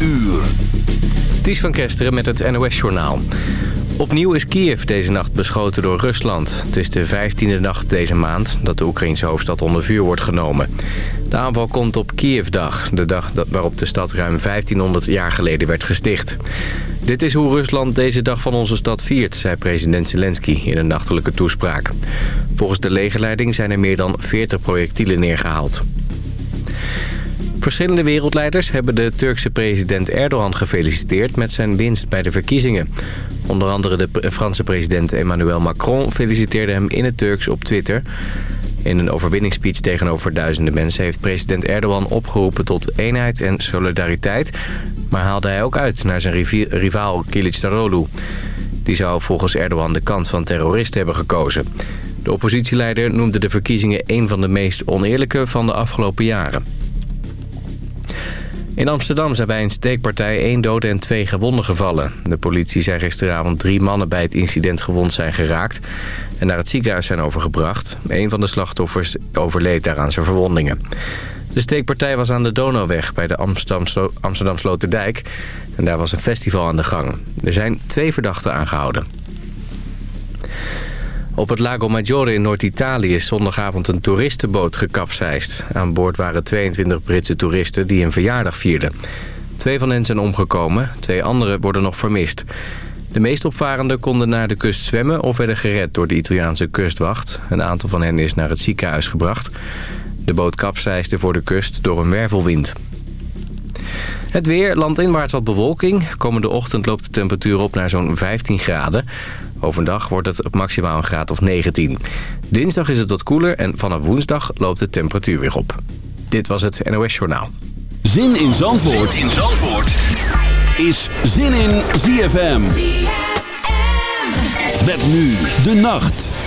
uur. Ties van Kesteren met het NOS-journaal. Opnieuw is Kiev deze nacht beschoten door Rusland. Het is de vijftiende nacht deze maand dat de Oekraïnse hoofdstad onder vuur wordt genomen. De aanval komt op Kievdag, de dag waarop de stad ruim 1500 jaar geleden werd gesticht. Dit is hoe Rusland deze dag van onze stad viert, zei president Zelensky in een nachtelijke toespraak. Volgens de legerleiding zijn er meer dan 40 projectielen neergehaald. Verschillende wereldleiders hebben de Turkse president Erdogan gefeliciteerd met zijn winst bij de verkiezingen. Onder andere de Franse president Emmanuel Macron feliciteerde hem in het Turks op Twitter. In een overwinningsspeech tegenover duizenden mensen heeft president Erdogan opgeroepen tot eenheid en solidariteit. Maar haalde hij ook uit naar zijn rivaal Kılıçdaroğlu. Die zou volgens Erdogan de kant van terroristen hebben gekozen. De oppositieleider noemde de verkiezingen een van de meest oneerlijke van de afgelopen jaren. In Amsterdam zijn bij een steekpartij één dode en twee gewonden gevallen. De politie zei gisteravond drie mannen bij het incident gewond zijn geraakt... en naar het ziekenhuis zijn overgebracht. Een van de slachtoffers overleed daaraan zijn verwondingen. De steekpartij was aan de Donauweg bij de Amsterdam, Amsterdam Sloterdijk... en daar was een festival aan de gang. Er zijn twee verdachten aangehouden. Op het Lago Maggiore in Noord-Italië is zondagavond een toeristenboot gekapseist. Aan boord waren 22 Britse toeristen die een verjaardag vierden. Twee van hen zijn omgekomen, twee anderen worden nog vermist. De meest opvarenden konden naar de kust zwemmen of werden gered door de Italiaanse kustwacht. Een aantal van hen is naar het ziekenhuis gebracht. De boot kapseisde voor de kust door een wervelwind. Het weer, landinwaarts wat bewolking. Komende ochtend loopt de temperatuur op naar zo'n 15 graden. Overdag wordt het maximaal een graad of 19. Dinsdag is het wat koeler en vanaf woensdag loopt de temperatuur weer op. Dit was het NOS Journaal. Zin in Zandvoort, zin in Zandvoort. is Zin in ZFM. ZFM. Met nu de nacht.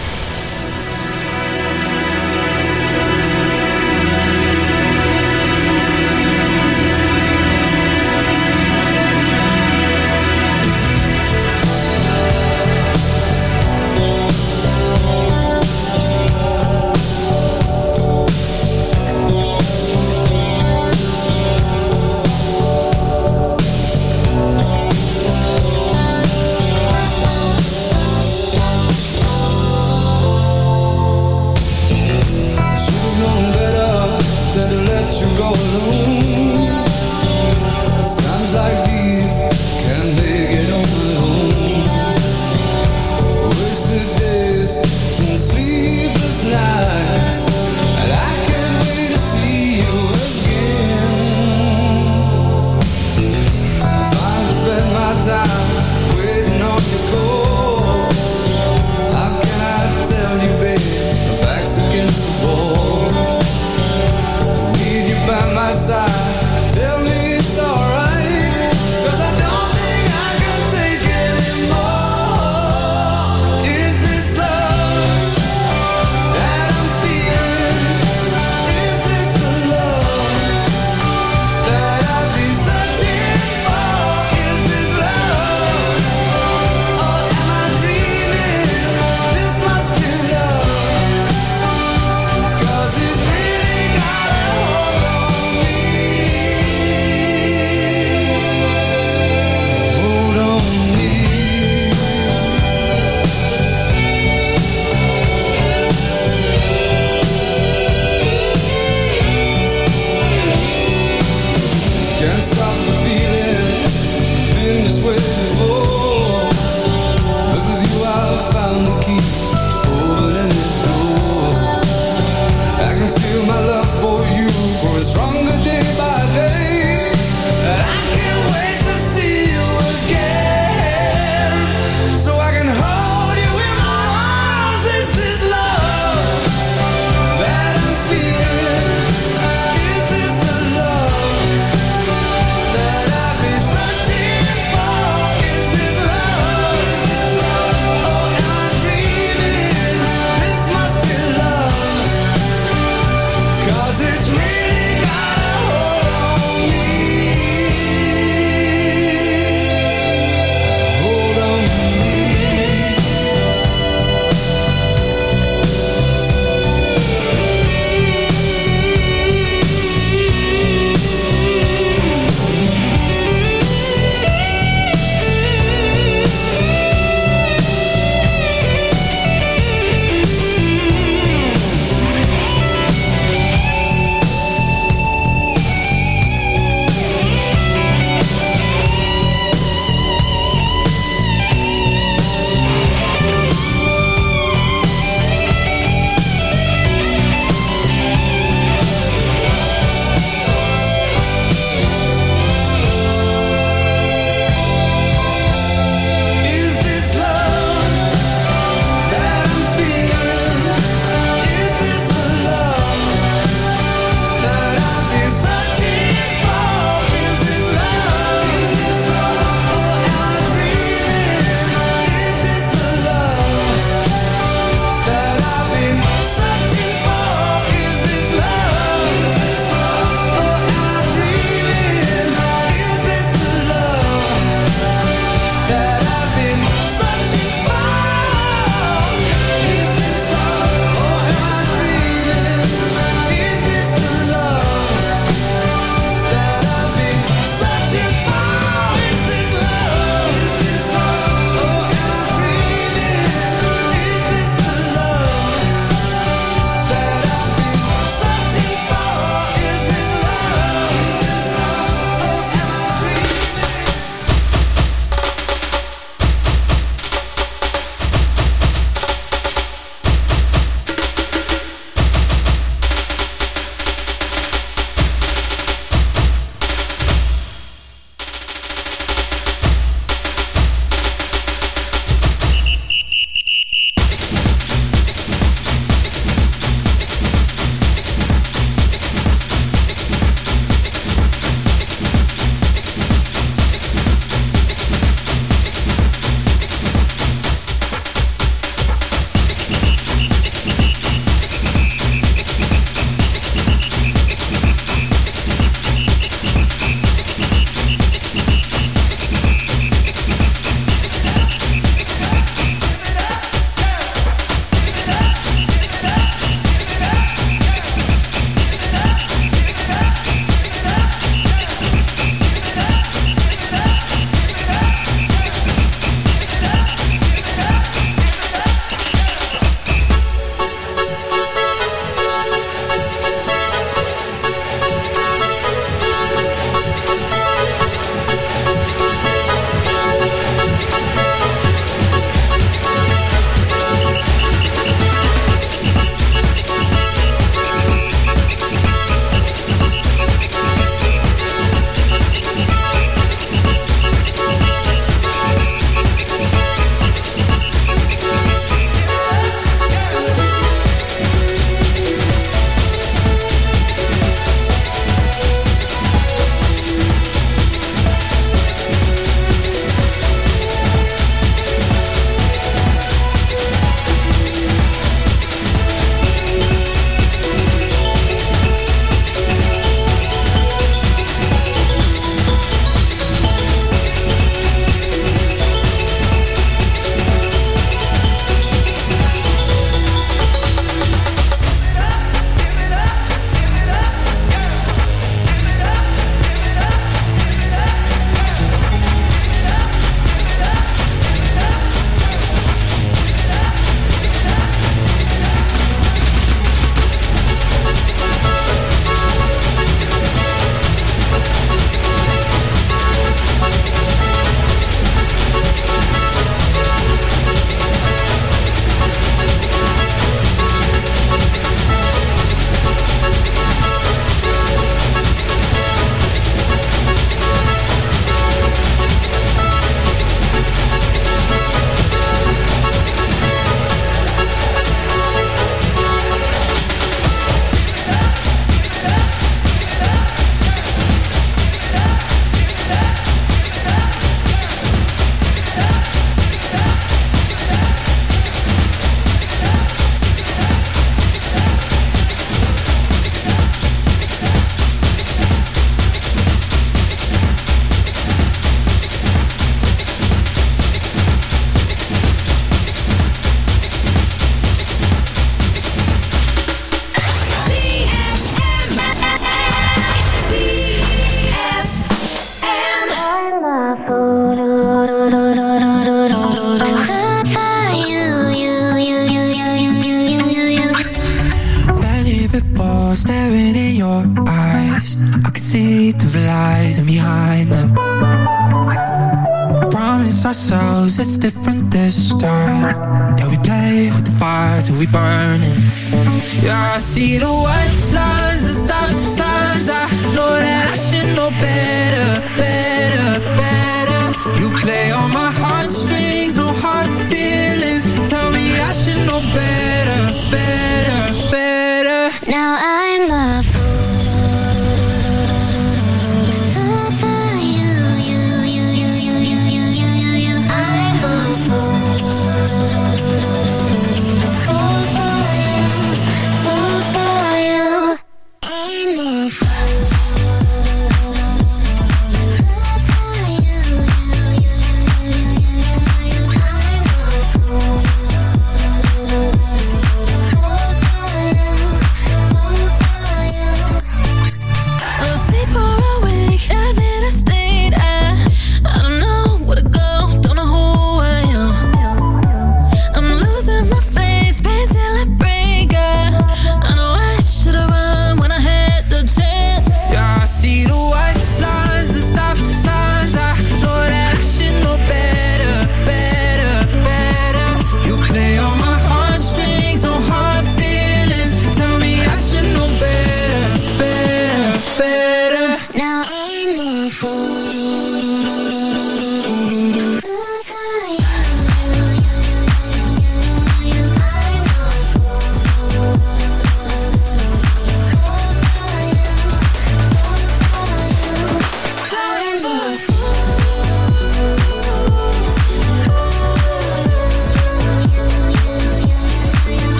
See the white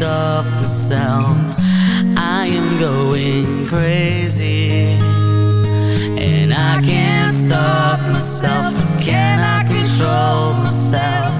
left of myself I am going crazy. And I can't stop myself. Can I control myself.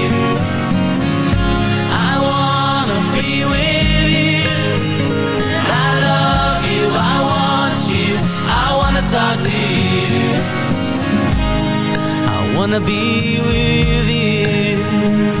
our dear I wanna be with you.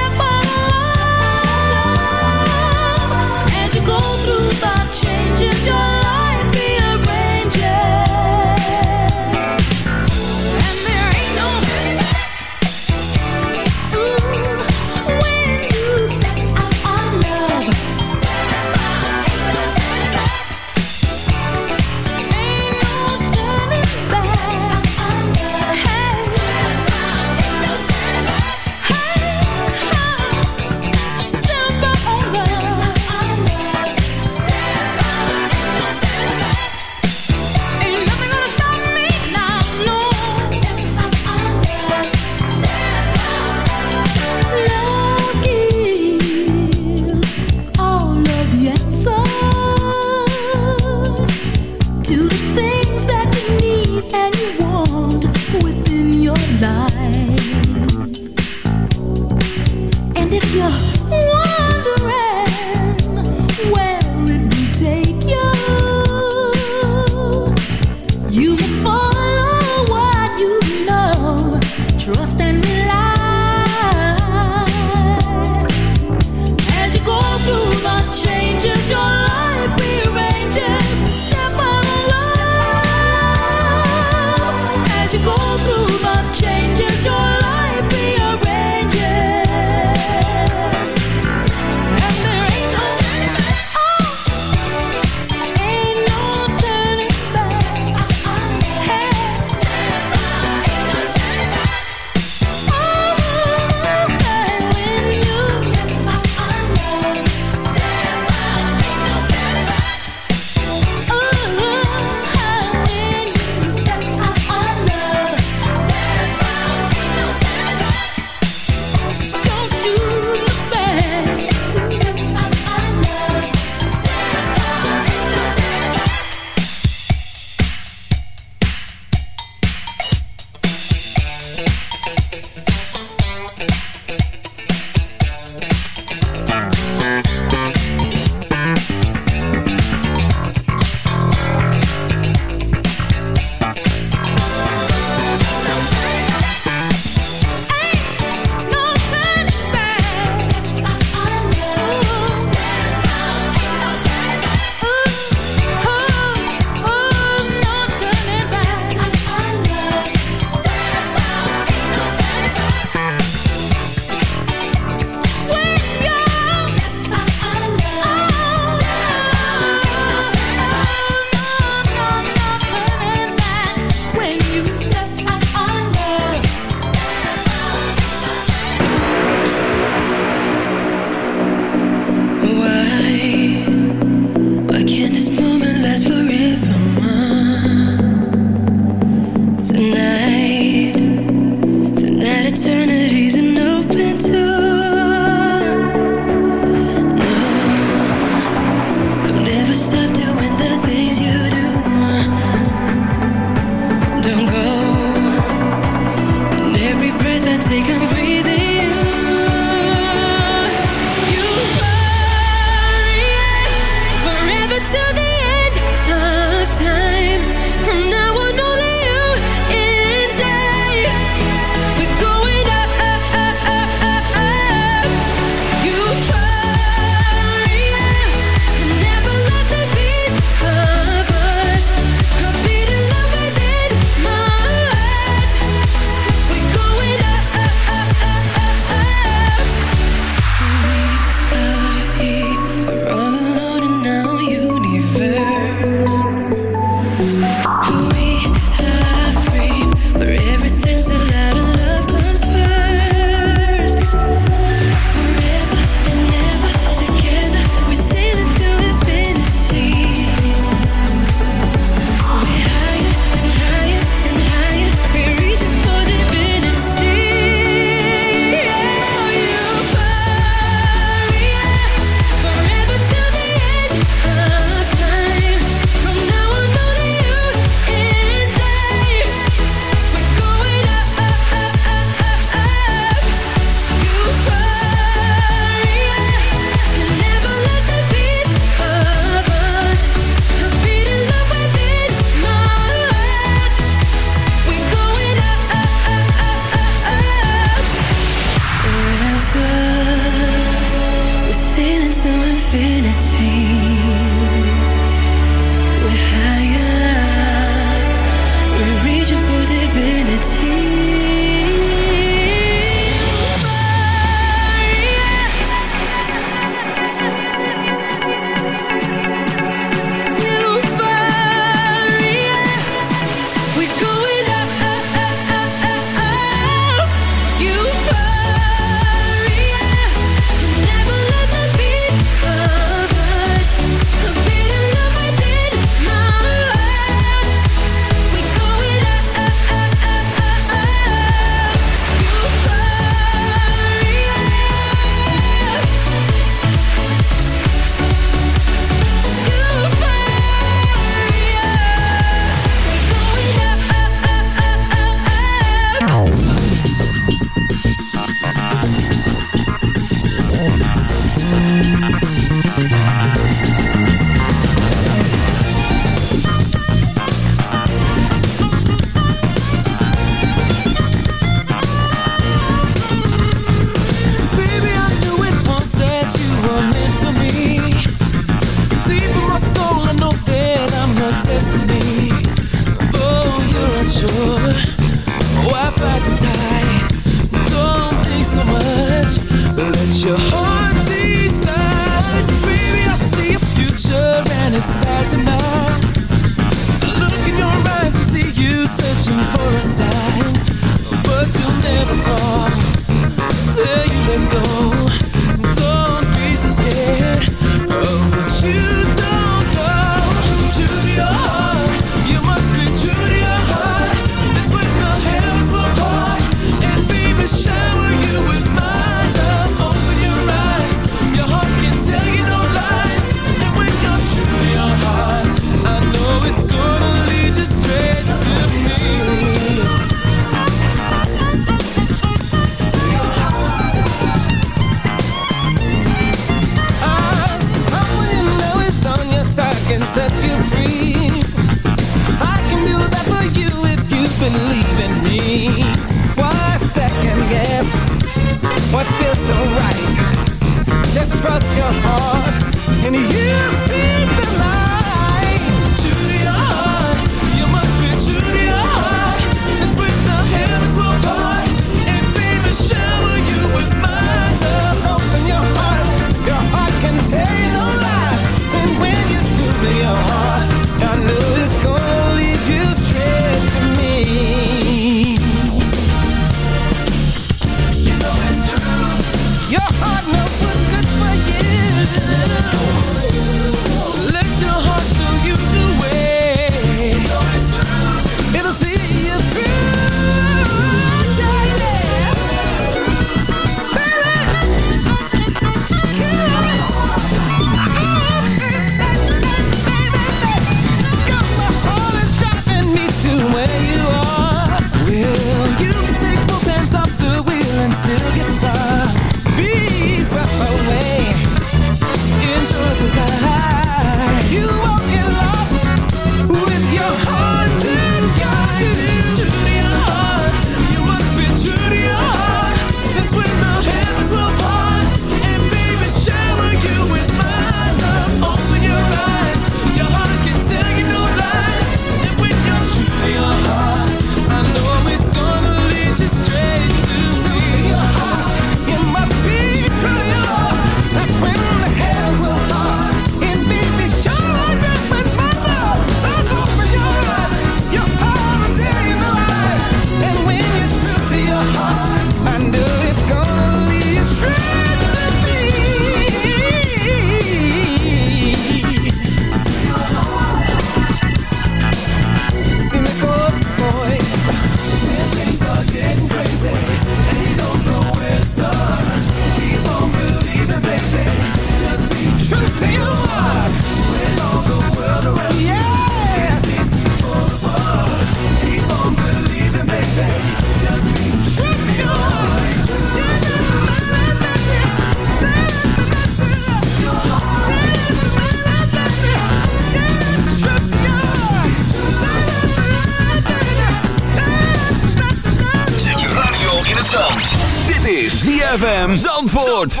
is ZFM Zandvoort.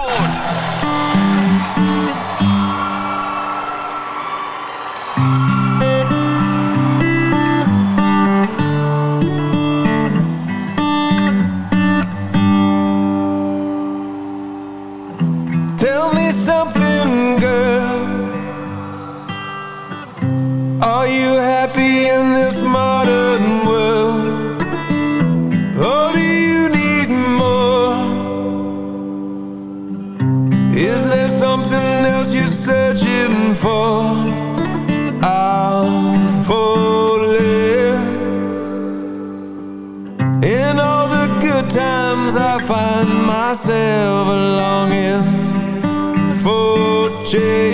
Myself longing for change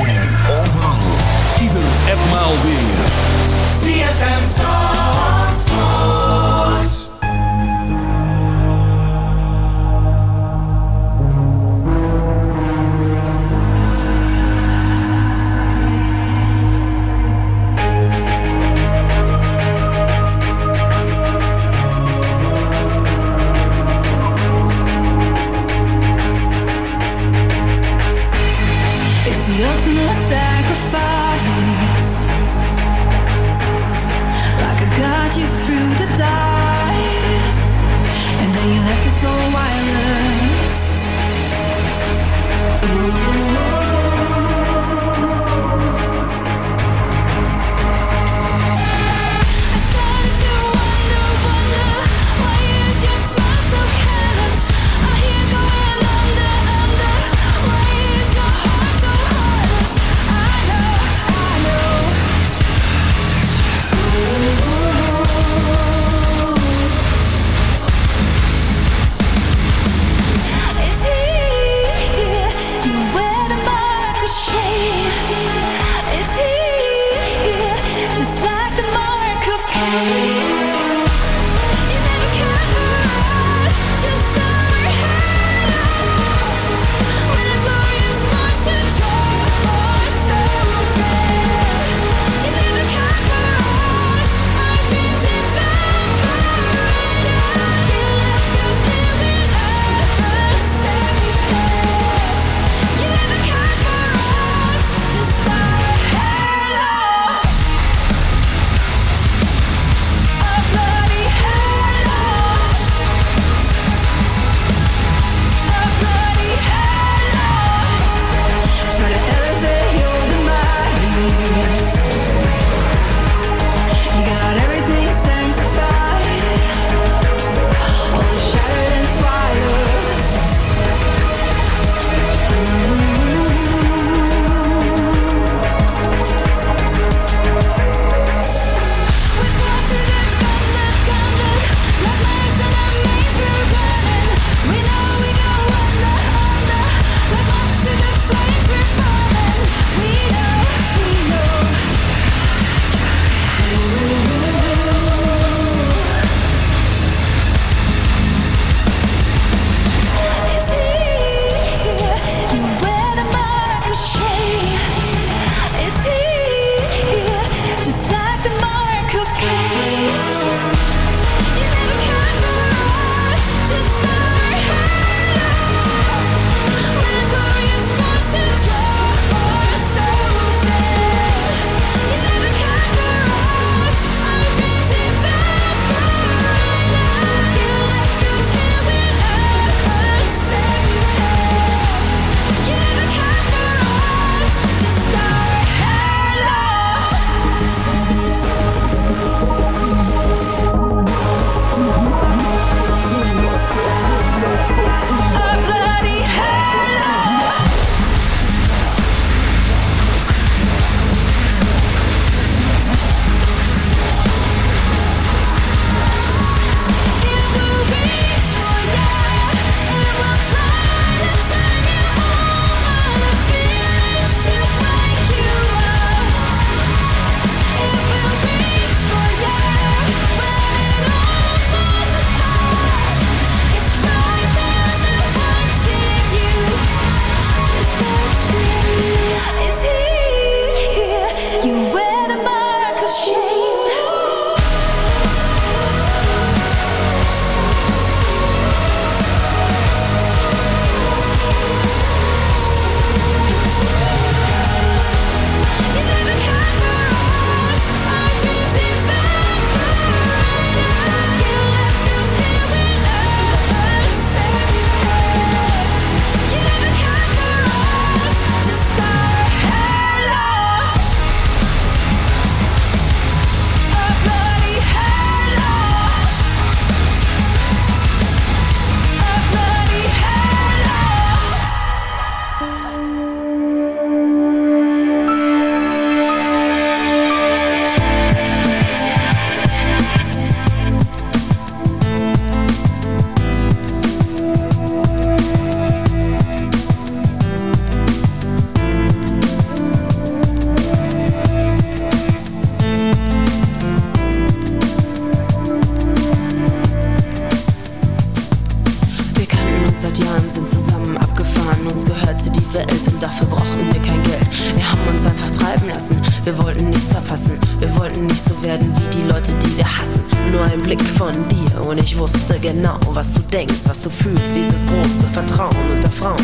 Jahren sind zusammen abgefahren. Uns gehörte die Welt und dafür brauchten wir kein Geld. Wir haben uns einfach treiben lassen. Wir wollten nichts verpassen. Wir wollten nicht so werden wie die Leute, die wir hassen. Nur ein Blick von dir und ich wusste genau, was du denkst, was du fühlst. Dieses große Vertrauen unter Frauen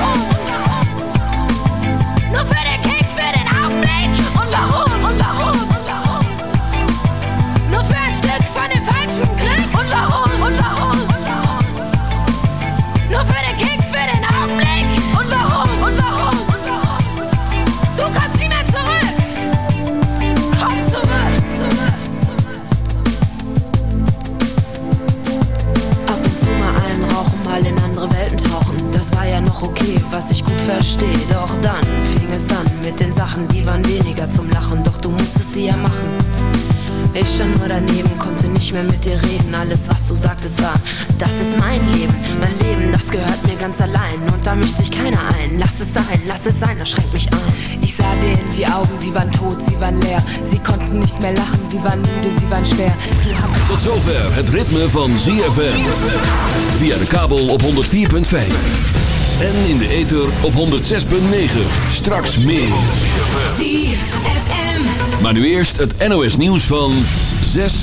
Nicht mehr mit dir reden. Alles, was du sagtest, war, das ist mein Leben. Mein Leben, das gehört mir ganz allein. Und da mischt sich keiner ein. Lass es sein, lass es sein, das schränkt mich ein. Ich sah dir in die Augen, sie waren tot, sie waren leer. Sie konnten nicht mehr lachen, sie waren müde, sie waren schwer. Sie Tot zover het ritme van ZFM. Via de kabel op 104.5. En in de ether op 106.9. Straks meer. ZFM. Maar nu eerst het NOS nieuws van 6